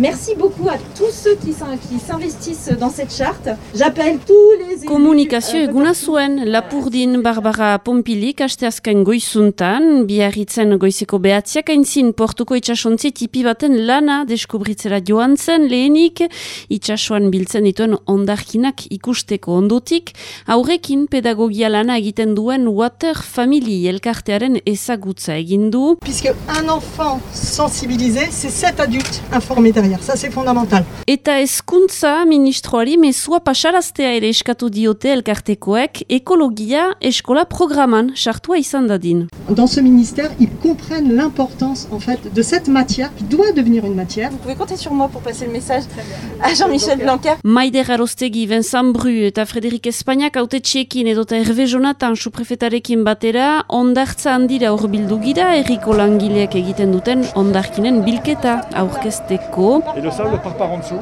Merci beaucoup à tous ceux qui s'investissent dans cette charte. J'appelle tous les Komunikazio eguna zuen Lapurdin Barbara Pompilik asteazkain goizuntan, biarritzen goizeko behatziak aintzin portuko itxasontzi tipi baten lana deskubritzera joan zen lehenik, itxasoan biltzen dituen ondarkinak ikusteko ondotik, aurrekin pedagogia lana egiten duen Water Family elkartearen ezagutza egin du. Puisque un enfant sensibilisé, c'est sept adultes informés derrière. Ça, c'est fondamental. Eta hezkuntza ministroari mezua pasaraztea ere eskatu diote elkartekoek ekologia eskola programan sartua izan dadin. Dans ce ministère, ils comprennent l'importance en fait de cette matière qui doit devenir une matière. Vous pouvez compter sur moi pour passer le message à Jean-Michel Blanquer. Maider Arostegi, Vincent Bru eta Frederik Espainak autetxeekin edota Hervé Jonathan suprefetarekin batera ondartza handira urbildu gira erriko langileak egiten duten ondarkinen bilketa aurkezteko. Et le sable part par en dessous.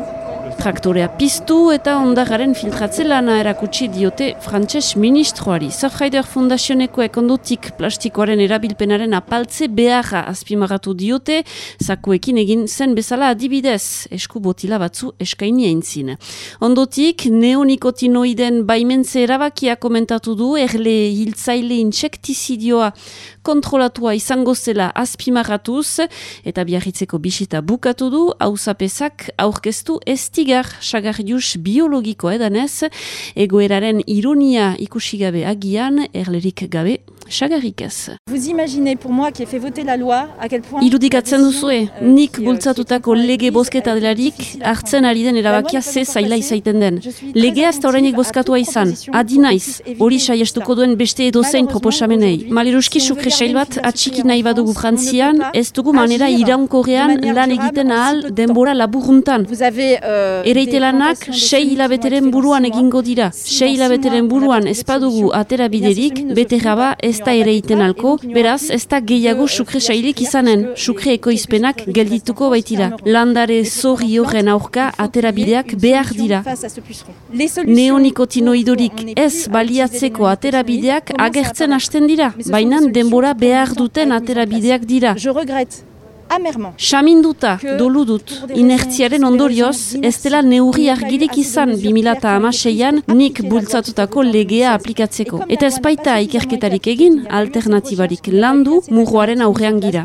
Traktorea piztu eta ondagaren filtratze lana erakutsi diote frantses ministroari. Surfrider Fundazionekoek ondotik plastikoaren erabilpenaren apaltze beharra azpimagatu diote, zakuekin egin zen bezala adibidez, esku botila batzu eskaini aintzin. Ondotik, neonikotinoiden baimentze erabakia komentatu du, erle hiltzaile insektizidioa kontrolatua izango zela azpimagatuz, eta biarritzeko bisita bukatu du, hauzapezak aurkeztu estigar sagarrius biologiko edanez, egoeraren ironia ikusi gabe agian, erlerik gabe sagarrik ez. Vous imaginez pour moi qui ai fait voter la loi à quel point Irudikatzen duzue, nik bultzatutako lege bozketa delarik hartzen ari den erabakia ze zaila izaiten den. Legea ez da horreinik bozkatua izan, adi naiz, hori saiestuko duen beste edozein proposamenei. Maliruski sukre sail bat atxiki nahi badugu frantzian, ez dugu manera iraunkorrean lan egiten ahal denbora laburuntan. Euh, Ereite lanak sei hilabeteren buruan egingo dira. Sei hilabeteren buruan ez badugu atera biderik, bete gaba ez da ereiten alko, beraz ez da gehiago sukre sailik izanen, sukre ekoizpenak geldituko baitira. Landare zorri horren aurka atera bideak behar dira. Neonikotinoidorik ez baliatzeko aterabideak agertzen hasten dira, baina denbora behar duten aterabideak dira. Amèrement. Saminduta, dolu dut, inertziaren ondorioz, ez dela neurri argirik izan 2006an nik bultzatutako legea aplikatzeko. Eta ez baita ikerketarik egin, alternatibarik landu, murroaren aurrean gira.